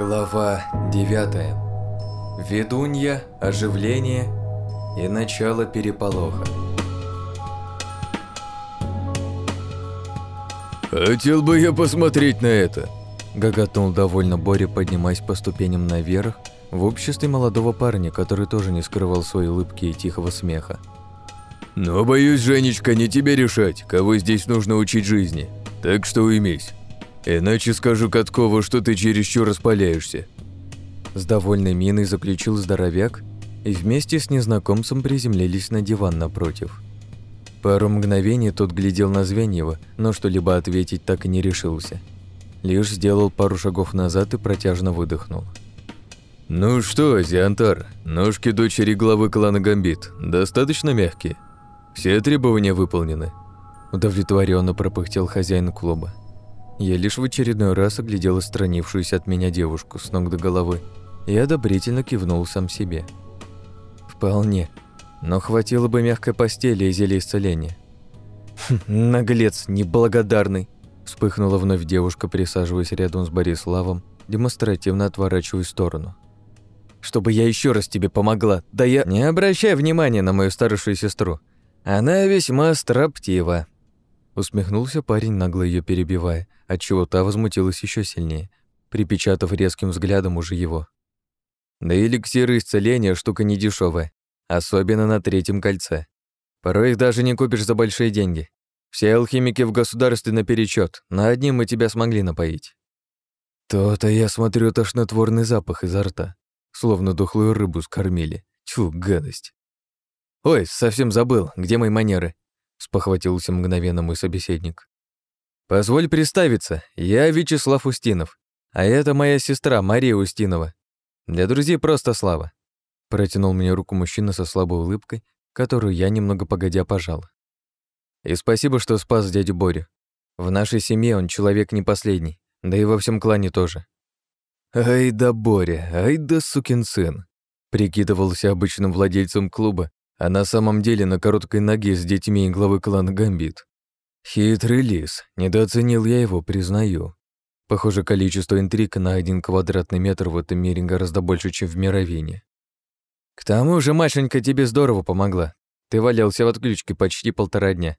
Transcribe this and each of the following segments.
Глава 9. Ведунья, оживление и начало переполоха. «Хотел бы я посмотреть на это!» Гоготнул довольно Боря, поднимаясь по ступеням наверх, в обществе молодого парня, который тоже не скрывал своей улыбки и тихого смеха. «Но боюсь, Женечка, не тебе решать, кого здесь нужно учить жизни. Так что уймись. Иначе скажу Каткову, что ты чересчур распаляешься». С довольной миной заключил здоровяк и вместе с незнакомцем приземлились на диван напротив. Пару мгновений тот глядел на Звеньева, но что-либо ответить так и не решился. Лишь сделал пару шагов назад и протяжно выдохнул. «Ну что, Зиантар, ножки дочери главы клана Гамбит достаточно мягкие? Все требования выполнены?» Удовлетворенно пропыхтел хозяин клуба. Я лишь в очередной раз оглядел отстранившуюся от меня девушку с ног до головы и одобрительно кивнул сам себе. «Вполне. Но хватило бы мягкой постели и зелья исцеления». «Хм, «Наглец, неблагодарный!» Вспыхнула вновь девушка, присаживаясь рядом с Бориславом, демонстративно отворачивая в сторону. «Чтобы я еще раз тебе помогла, да я...» «Не обращай внимания на мою старшую сестру. Она весьма строптива». Усмехнулся парень, нагло ее перебивая, отчего та возмутилась еще сильнее, припечатав резким взглядом уже его. Да эликсиры исцеления штука не дешевая, особенно на третьем кольце. Порой их даже не купишь за большие деньги. Все алхимики в государстве наперечет, на одним мы тебя смогли напоить. То-то я смотрю тошнотворный запах изо рта, словно духлую рыбу скормили. Тьфу, гадость. Ой, совсем забыл, где мои манеры? Спохватился мгновенно мой собеседник. Позволь представиться, я Вячеслав Устинов, а это моя сестра Мария Устинова. Для друзей просто Слава. Протянул мне руку мужчина со слабой улыбкой, которую я немного погодя пожал. И спасибо, что спас дядю Борю. В нашей семье он человек не последний, да и во всем клане тоже. Ай да Боря, ай да сукин сын. Прикидывался обычным владельцем клуба, а на самом деле на короткой ноге с детьми главы клана Гамбит. Хитрый лис, недооценил я его, признаю. Похоже, количество интриг на один квадратный метр в этом мире гораздо больше, чем в мировине. К тому же Машенька тебе здорово помогла. Ты валялся в отключке почти полтора дня.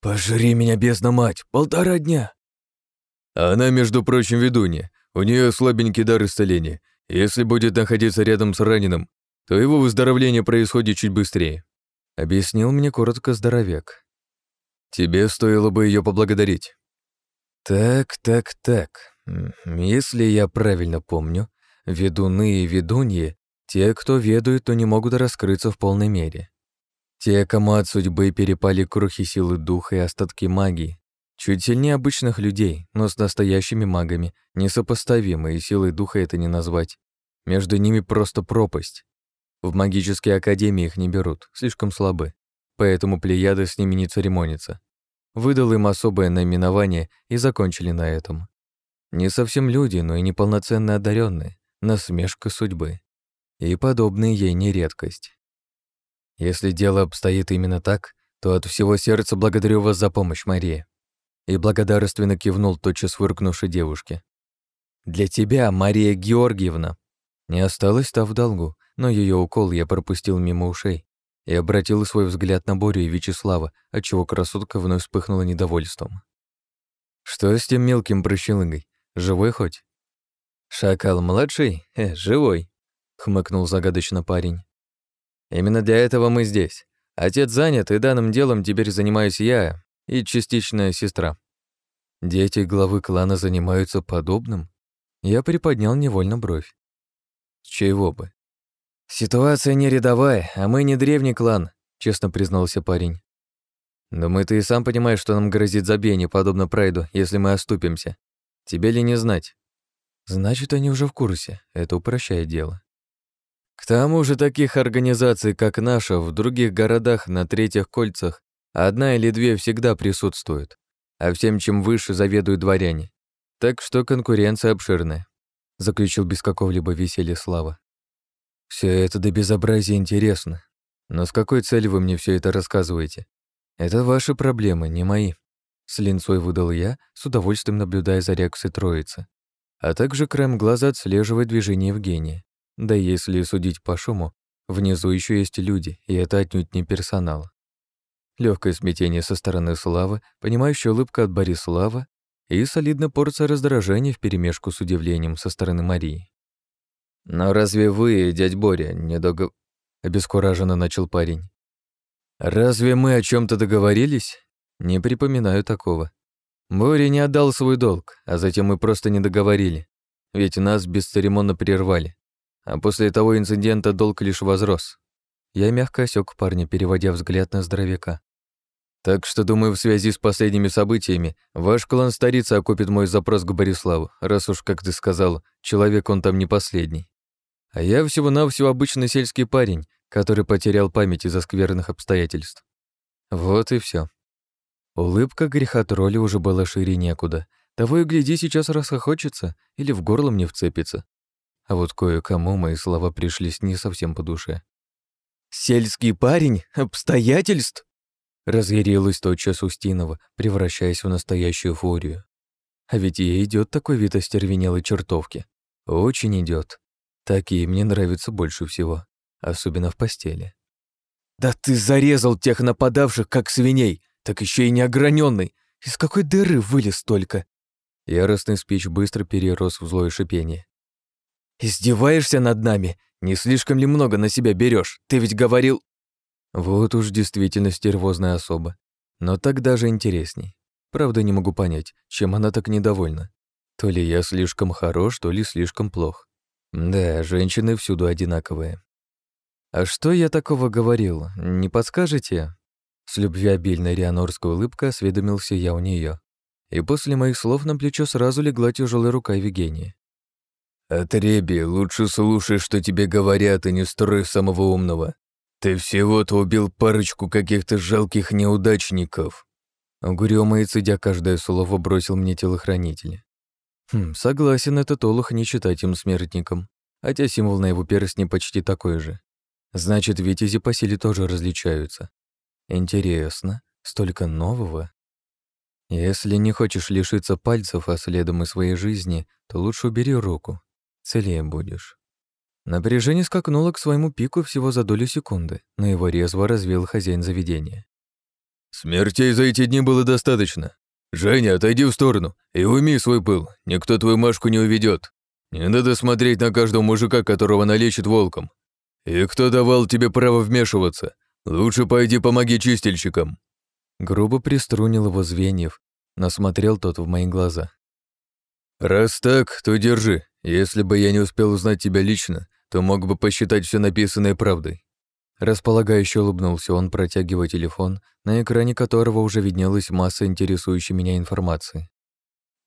«Пожри меня, бездна мать! Полтора дня!» Она, между прочим, ведунья. У нее слабенький дар исцеления. Если будет находиться рядом с раненым, то его выздоровление происходит чуть быстрее. Объяснил мне коротко здоровяк. Тебе стоило бы ее поблагодарить. Так, так, так. Если я правильно помню, ведуны и ведуньи — те, кто ведают, то не могут раскрыться в полной мере. Те, кому от судьбы перепали крохи силы духа и остатки магии, чуть сильнее обычных людей, но с настоящими магами, несопоставимы, и силой духа это не назвать. Между ними просто пропасть. В магические академии их не берут, слишком слабы, поэтому плеяды с ними не церемонятся. Выдал им особое наименование и закончили на этом. Не совсем люди, но и неполноценно одаренные, насмешка судьбы. И подобные ей не редкость. Если дело обстоит именно так, то от всего сердца благодарю вас за помощь, Мария. И благодарственно кивнул тотчас выркнувшей девушке. Для тебя, Мария Георгиевна. Не осталось та в долгу, но ее укол я пропустил мимо ушей и обратил свой взгляд на Борю и Вячеслава, отчего красотка вновь вспыхнула недовольством. Что с тем мелким прыщелыгой? Живой хоть? Шакал-младший? Э, живой, хмыкнул загадочно парень. Именно для этого мы здесь. Отец занят, и данным делом теперь занимаюсь я и частичная сестра. Дети главы клана занимаются подобным? Я приподнял невольно бровь. С чего бы? Ситуация не рядовая, а мы не древний клан, честно признался парень. Думаю, ты и сам понимаешь, что нам грозит забвение, подобно Прайду, если мы оступимся. Тебе ли не знать? Значит, они уже в курсе. Это упрощает дело. К тому же таких организаций, как наша, в других городах на третьих кольцах одна или две всегда присутствуют, а всем, чем выше, заведуют дворяне. Так что конкуренция обширная, заключил без какого-либо веселья Слава. Все это до безобразия интересно. Но с какой целью вы мне все это рассказываете? Это ваши проблемы, не мои. С линцой выдал я, с удовольствием наблюдая за реакцией троицы. а также краем глаза отслеживает движение Евгения. Да если судить по шуму, внизу еще есть люди, и это отнюдь не персонал. Легкое смятение со стороны Славы, понимающая улыбка от Борислава и солидная порция раздражения вперемешку с удивлением со стороны Марии. «Но разве вы, дядь Боря, не дого...» — обескураженно начал парень. «Разве мы о чем то договорились? Не припоминаю такого. Боря не отдал свой долг, а затем мы просто не договорили, ведь нас бесцеремонно прервали. А после того инцидента долг лишь возрос. Я мягко осёк парня, переводя взгляд на здоровяка. Так что, думаю, в связи с последними событиями ваш клан старица окупит мой запрос к Бориславу, раз уж, как ты сказал, человек он там не последний. А я всего-навсего обычный сельский парень, который потерял память из-за скверных обстоятельств. Вот и все. Улыбка греха тролля уже была шире некуда. Того и гляди, сейчас расхохочется или в горло мне вцепится. А вот кое-кому мои слова пришлись не совсем по душе. «Сельский парень? Обстоятельств?» Разъярилась тотчас Устинова, превращаясь в настоящую фурию. А ведь ей идет такой вид остервенелой чертовки. Очень идет. Такие мне нравятся больше всего, особенно в постели. «Да ты зарезал тех нападавших, как свиней, так еще и неограненный. Из какой дыры вылез только?» Яростный спич быстро перерос в злое шипение. «Издеваешься над нами? Не слишком ли много на себя берешь? Ты ведь говорил...» Вот уж действительно стервозная особа. Но так даже интересней. Правда, не могу понять, чем она так недовольна. То ли я слишком хорош, то ли слишком плох. Да, женщины всюду одинаковые. А что я такого говорил, не подскажете? С любвеобильной рианорской улыбкой осведомился я у нее. И после моих слов на плечо сразу легла тяжелая рука Евгения. «Отреби, лучше слушай, что тебе говорят, и не строй самого умного. Ты всего-то убил парочку каких-то жалких неудачников». Угрюмо и цедя каждое слово бросил мне телохранитель. Хм, согласен, этот олух не считать им смертником, хотя символ на его перстне почти такой же. Значит, витязи по силе тоже различаются. Интересно, столько нового. Если не хочешь лишиться пальцев, а следом и своей жизни, то лучше убери руку. Целее будешь. Напряжение скакнуло к своему пику всего за долю секунды, но его резво развил хозяин заведения. «Смертей за эти дни было достаточно. Женя, отойди в сторону и уйми свой пыл, никто твою Машку не уведет. Не надо смотреть на каждого мужика, которого налечит волком. И кто давал тебе право вмешиваться? Лучше пойди помоги чистильщикам». Грубо приструнил его звеньев, но смотрел тот в мои глаза. «Раз так, то держи. Если бы я не успел узнать тебя лично, то мог бы посчитать все написанное правдой». Располагающе улыбнулся он, протягивая телефон, на экране которого уже виднелась масса интересующей меня информации.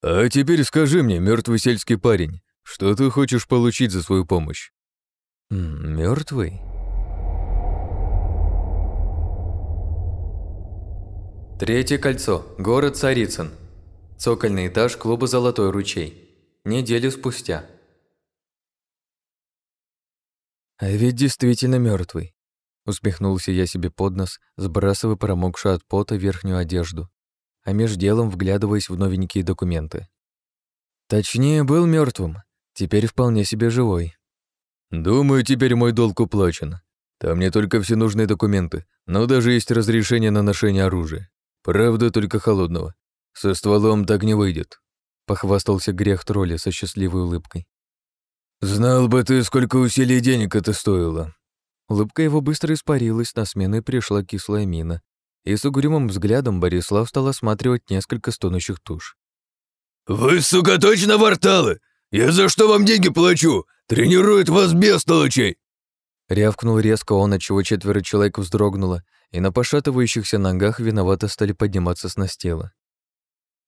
«А теперь скажи мне, мертвый сельский парень, что ты хочешь получить за свою помощь?» Мертвый? Третье кольцо. Город Царицын. Цокольный этаж клуба «Золотой ручей». Неделю спустя. А ведь действительно мертвый. Усмехнулся я себе под нос, сбрасывая промокшую от пота верхнюю одежду, а меж делом вглядываясь в новенькие документы. Точнее, был мертвым, теперь вполне себе живой. «Думаю, теперь мой долг уплачен. Там не только все нужные документы, но даже есть разрешение на ношение оружия. Правда, только холодного. Со стволом так не выйдет», — похвастался грех тролля со счастливой улыбкой. «Знал бы ты, сколько усилий и денег это стоило». Улыбка его быстро испарилась, на смену пришла кислая мина, и с угрюмым взглядом Борислав стал осматривать несколько стонущих туш. «Вы, сука, точно варталы? Я за что вам деньги плачу? Тренирует вас бестолочей!» Рявкнул резко он, отчего четверо человек вздрогнуло, и на пошатывающихся ногах виновато стали подниматься с настила.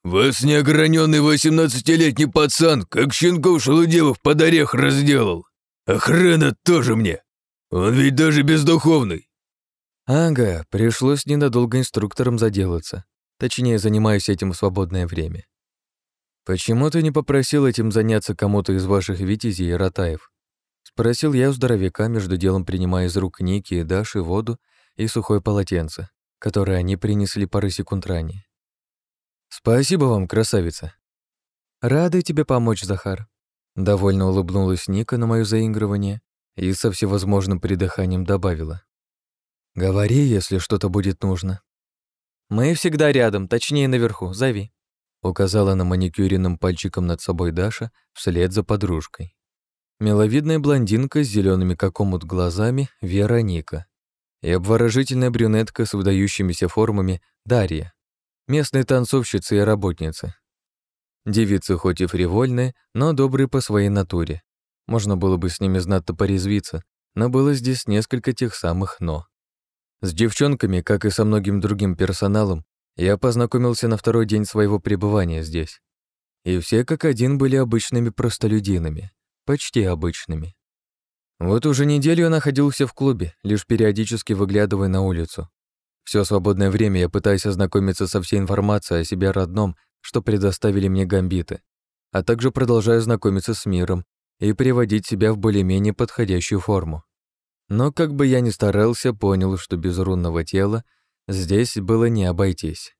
«Вас неограненный восемнадцатилетний пацан, как щенков шелудевых под орех разделал. Охрана тоже мне. Он ведь даже бездуховный». «Ага, пришлось ненадолго инструктором заделаться. Точнее, занимаюсь этим в свободное время. Почему ты не попросил этим заняться кому-то из ваших витязей и ротаев?» Спросил я у здоровяка, между делом принимая из рук Ники и Даши воду и сухое полотенце, которое они принесли пары секунд ранее. «Спасибо вам, красавица». «Рада тебе помочь, Захар», Довольно улыбнулась Ника на моё заигрывание и со всевозможным придыханием добавила. «Говори, если что-то будет нужно». «Мы всегда рядом, точнее наверху, зови», указала на маникюренным пальчиком над собой Даша вслед за подружкой. Миловидная блондинка с зелеными как омут глазами Вероника и обворожительная брюнетка с выдающимися формами Дарья, местная танцовщица и работница. Девицы хоть и фривольные, но добрые по своей натуре. Можно было бы с ними знатно порезвиться, но было здесь несколько тех самых «но». С девчонками, как и со многим другим персоналом, я познакомился на второй день своего пребывания здесь. И все как один были обычными простолюдинами, почти обычными. Вот уже неделю я находился в клубе, лишь периодически выглядывая на улицу. Все свободное время я пытаюсь ознакомиться со всей информацией о себе родном, что предоставили мне гамбиты, а также продолжаю знакомиться с миром и приводить себя в более-менее подходящую форму. Но как бы я ни старался, понял, что без рунного тела здесь было не обойтись.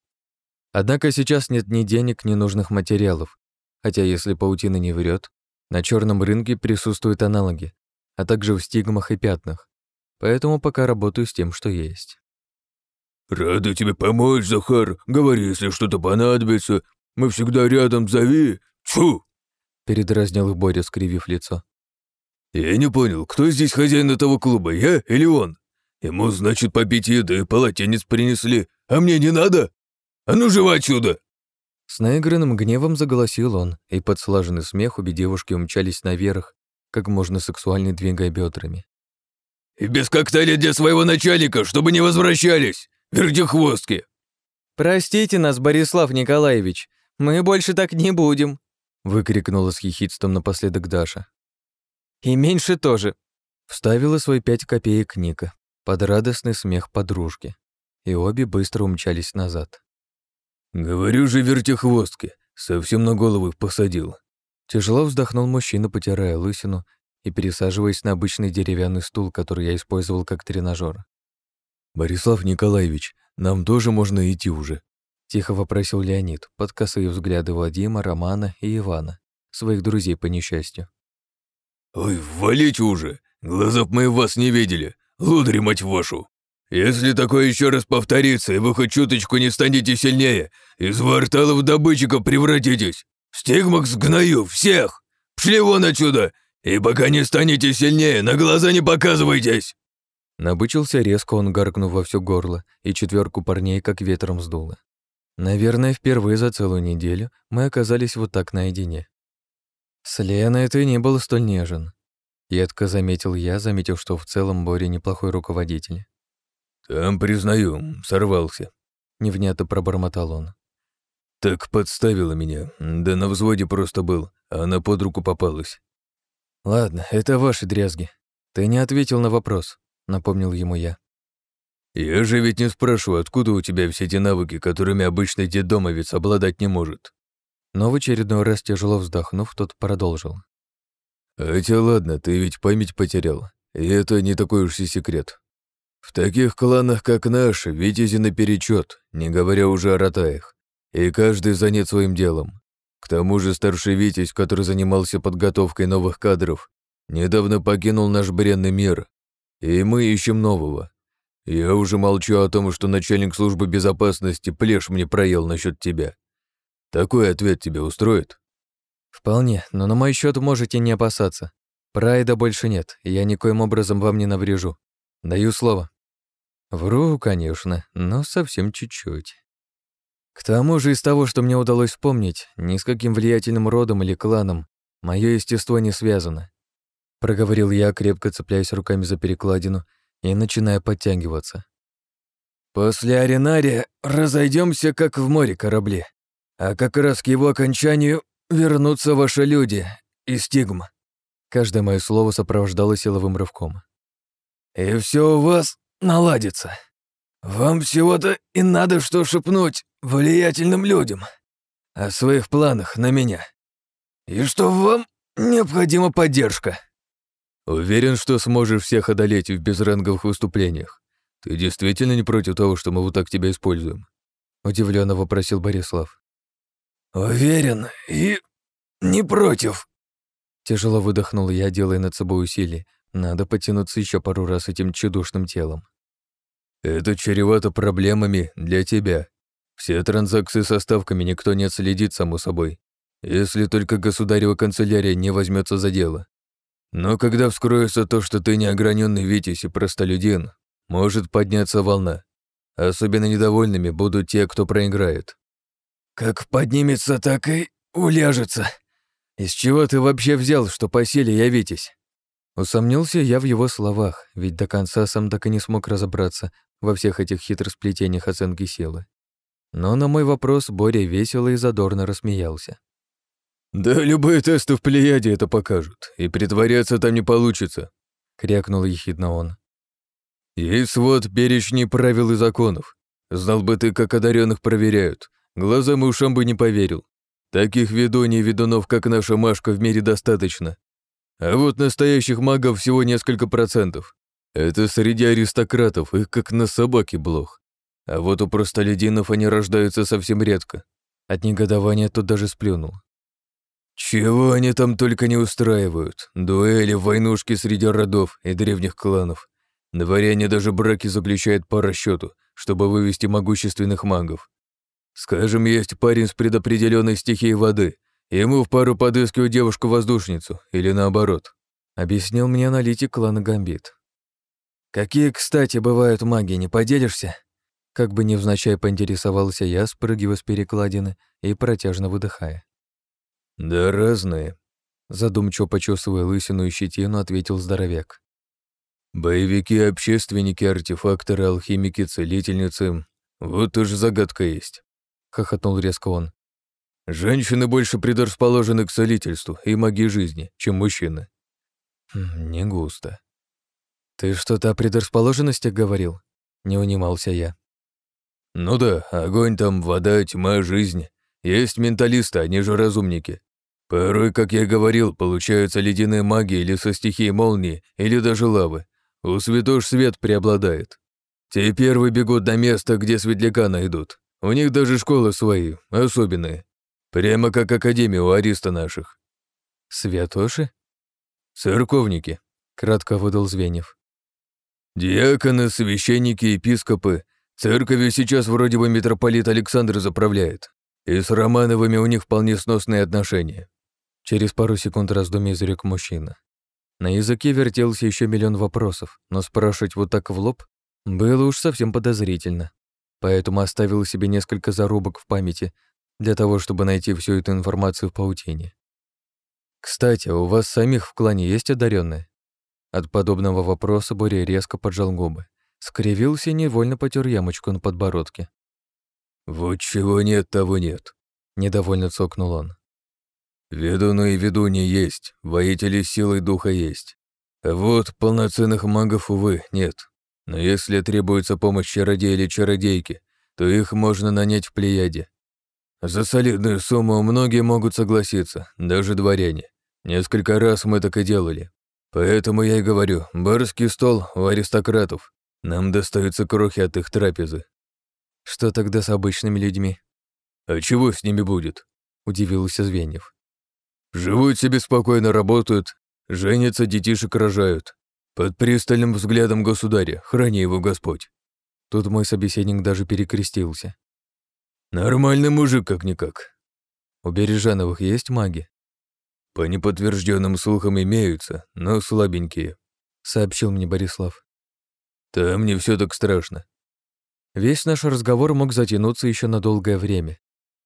Однако сейчас нет ни денег, ни нужных материалов, хотя если паутина не врет, на черном рынке присутствуют аналоги, а также в стигмах и пятнах, поэтому пока работаю с тем, что есть. «Рада тебе помочь, Захар. Говори, если что-то понадобится. Мы всегда рядом, зови. Фу!» Передразнил их Боря, скривив лицо. «Я не понял, кто здесь хозяин этого клуба, я или он? Ему, значит, попить еды, полотенец принесли, а мне не надо? А ну, живо отсюда!» С наигранным гневом заголосил он, и под слаженный смех обе девушки умчались наверх, как можно сексуально двигая бедрами. «И без коктейля для своего начальника, чтобы не возвращались! Вертихвостки!» «Простите нас, Борислав Николаевич, мы больше так не будем!» Выкрикнула с хихидством напоследок Даша. «И меньше тоже!» Вставила свои пять копеек Ника под радостный смех подружки, и обе быстро умчались назад. «Говорю же, вертихвостки, совсем на голову их посадил!» Тяжело вздохнул мужчина, потирая лысину и пересаживаясь на обычный деревянный стул, который я использовал как тренажер. «Борислав Николаевич, нам тоже можно идти уже?» Тихо вопросил Леонид, под косые взгляды Вадима, Романа и Ивана, своих друзей по несчастью. «Ой, валите уже! Глазов мы вас не видели! Лудари, мать вашу! Если такое еще раз повторится, и вы хоть чуточку не станете сильнее, из варталов добытчиков превратитесь! Стигмах сгною всех! Пшли вон отсюда! И пока не станете сильнее, на глаза не показывайтесь!» Набычился резко он, гаркнув во все горло, и четверку парней как ветром сдуло. Наверное, впервые за целую неделю мы оказались вот так наедине. С Леной ты не был столь нежен. Едко заметил я, заметив, что в целом Боря неплохой руководитель. «Там, признаю, сорвался», — невнятно пробормотал он. «Так подставила меня, да на взводе просто был, а она под руку попалась». «Ладно, это ваши дрязги. Ты не ответил на вопрос напомнил ему я. «Я же ведь не спрашиваю, откуда у тебя все эти навыки, которыми обычный детдомовец обладать не может». Но в очередной раз тяжело вздохнув, тот продолжил. «Хотя ладно, ты ведь память потерял, и это не такой уж и секрет. В таких кланах, как наш, витязи наперечет, не говоря уже о ротаях, и каждый занят своим делом. К тому же старший Витязь, который занимался подготовкой новых кадров, недавно покинул наш бренный мир и мы ищем нового. Я уже молчу о том, что начальник службы безопасности плешь мне проел насчет тебя. Такой ответ тебя устроит? Вполне, но на мой счет можете не опасаться. Прайда больше нет, я никоим образом вам не наврежу. Даю слово. Вру, конечно, но совсем чуть-чуть. К тому же из того, что мне удалось вспомнить, ни с каким влиятельным родом или кланом мое естество не связано проговорил я, крепко цепляясь руками за перекладину и начиная подтягиваться. После аренария разойдемся, как в море корабли, а как раз к его окончанию вернутся ваши люди и стигма. Каждое мое слово сопровождалось силовым рывком. И все у вас наладится. Вам всего-то и надо что шепнуть влиятельным людям о своих планах на меня. И что вам необходима поддержка. Уверен, что сможешь всех одолеть в безранговых выступлениях. Ты действительно не против того, что мы вот так тебя используем? Удивленно вопросил Борислав. Уверен и не против. Тяжело выдохнул я, делая над собой усилие. Надо потянуться еще пару раз этим чудушным телом. Это чревато проблемами для тебя. Все транзакции со ставками никто не отследит, само собой, если только государева канцелярия не возьмется за дело. Но когда вскроется то, что ты неограненный Витязь и простолюдин, может подняться волна. Особенно недовольными будут те, кто проиграет. Как поднимется, так и уляжется. Из чего ты вообще взял, что по силе я Витязь? Усомнился я в его словах, ведь до конца сам так и не смог разобраться во всех этих хитросплетениях оценки силы. Но на мой вопрос Боря весело и задорно рассмеялся. «Да любые тесты в Плеяде это покажут, и притворяться там не получится», — крякнул ехидно он. «Есть свод перечни правил и законов. Знал бы ты, как одаренных проверяют. Глазам и ушам бы не поверил. Таких ведуней и ведунов, как наша Машка, в мире достаточно. А вот настоящих магов всего несколько процентов. Это среди аристократов, их как на собаке блох. А вот у простолюдинов они рождаются совсем редко. От негодования тут даже сплюнул. Чего они там только не устраивают. Дуэли, войнушки среди родов и древних кланов. Дворяне даже браки заключают по расчету, чтобы вывести могущественных магов. Скажем, есть парень с предопределенной стихией воды, Ему в пару подыскиваю девушку-воздушницу, или наоборот», — объяснил мне аналитик клана Гамбит. «Какие, кстати, бывают маги, не поделишься?» Как бы невзначай поинтересовался я, спрыгивая с перекладины и протяжно выдыхая. «Да разные», — задумчиво почесывая лысину и щетину, ответил здоровяк. «Боевики, общественники, артефакторы, алхимики, целительницы. Вот уж загадка есть», — хохотнул резко он. Женщины больше предрасположены к целительству и магии жизни, чем мужчины. Хм, не густо. Ты что-то о предрасположенностях говорил? Не унимался я. Ну да, огонь там, вода, тьма, жизнь. Есть менталисты, они же разумники. Порой, как я и говорил, получаются ледяные маги или со стихией молнии, или даже лавы. У святош свет преобладает. Те первые бегут до места, где светляка найдут. У них даже школы свои, особенные. Прямо как Академия у ариста наших. Святоши? Церковники, кратко выдал Звенев. Диаконы, священники, епископы. Церковью сейчас вроде бы митрополит Александр заправляет. И с Романовыми у них вполне сносные отношения. Через пару секунд раздумий изрек мужчина. На языке вертелся еще миллион вопросов, но спрашивать вот так в лоб было уж совсем подозрительно. Поэтому оставил себе несколько зарубок в памяти, для того, чтобы найти всю эту информацию в паутине. Кстати, у вас самих в клане есть одаренные? От подобного вопроса Боря резко поджал губы, скривился и невольно потер ямочку на подбородке. «Вот чего нет, того нет», — недовольно цокнул он. «Ведуны и ведуньи есть, воители силы духа есть. А вот полноценных магов, увы, нет. Но если требуется помощь чародея или чародейки, то их можно нанять в Плеяде. За солидную сумму многие могут согласиться, даже дворяне. Несколько раз мы так и делали. Поэтому я и говорю, барский стол у аристократов. Нам достаются крохи от их трапезы. Что тогда с обычными людьми? А чего с ними будет? Удивился Звеньев. Живут себе спокойно, работают, женятся, детишек рожают. Под пристальным взглядом государя, храни его Господь. Тут мой собеседник даже перекрестился. Нормальный мужик как-никак. У Бережановых есть маги? По неподтвержденным слухам имеются, но слабенькие, сообщил мне Борислав. Там не все так страшно. Весь наш разговор мог затянуться еще на долгое время,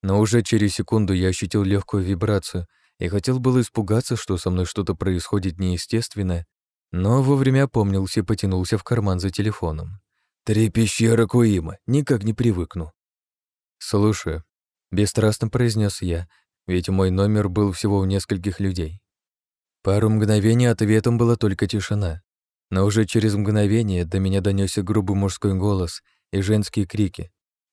но уже через секунду я ощутил легкую вибрацию и хотел было испугаться, что со мной что-то происходит неестественное, но вовремя опомнился и потянулся в карман за телефоном. Три пещеры Куима, никак не привыкну. «Слушаю», — бесстрастно произнес я, ведь мой номер был всего у нескольких людей. Пару мгновений ответом была только тишина, но уже через мгновение до меня донесся грубый мужской голос и женские крики,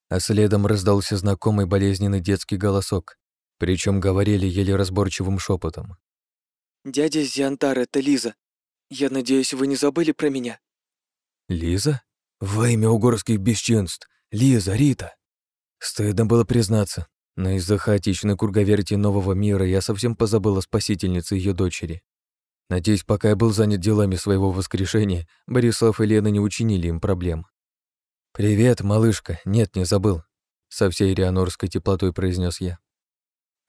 а следом раздался знакомый болезненный детский голосок, причем говорили еле разборчивым шепотом. «Дядя Зиантар, это Лиза. Я надеюсь, вы не забыли про меня?» «Лиза? Во имя угорских бесчинств! Лиза, Рита!» Стыдно было признаться, Но из-за хаотичной круговерти нового мира я совсем позабыл о спасительнице ее дочери. Надеюсь, пока я был занят делами своего воскрешения, Борислав и Лена не учинили им проблем. «Привет, малышка. Нет, не забыл», — со всей рианорской теплотой произнес я.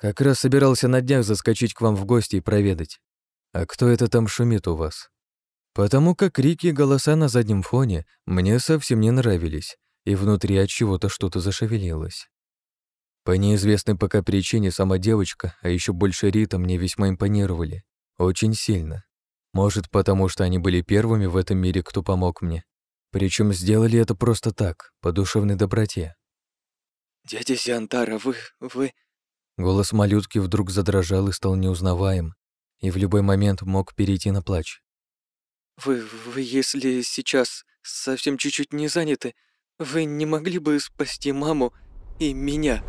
«Как раз собирался на днях заскочить к вам в гости и проведать. А кто это там шумит у вас?» Потому как крики и голоса на заднем фоне мне совсем не нравились, и внутри от чего-то что-то зашевелилось. По неизвестной пока причине сама девочка, а еще больше Рита мне весьма импонировали. Очень сильно. Может, потому что они были первыми в этом мире, кто помог мне. Причем сделали это просто так, по душевной доброте. «Дядя Зиантара, вы... вы...» Голос малютки вдруг задрожал и стал неузнаваем, и в любой момент мог перейти на плач. «Вы... вы, если сейчас совсем чуть-чуть не заняты, вы не могли бы спасти маму и меня?»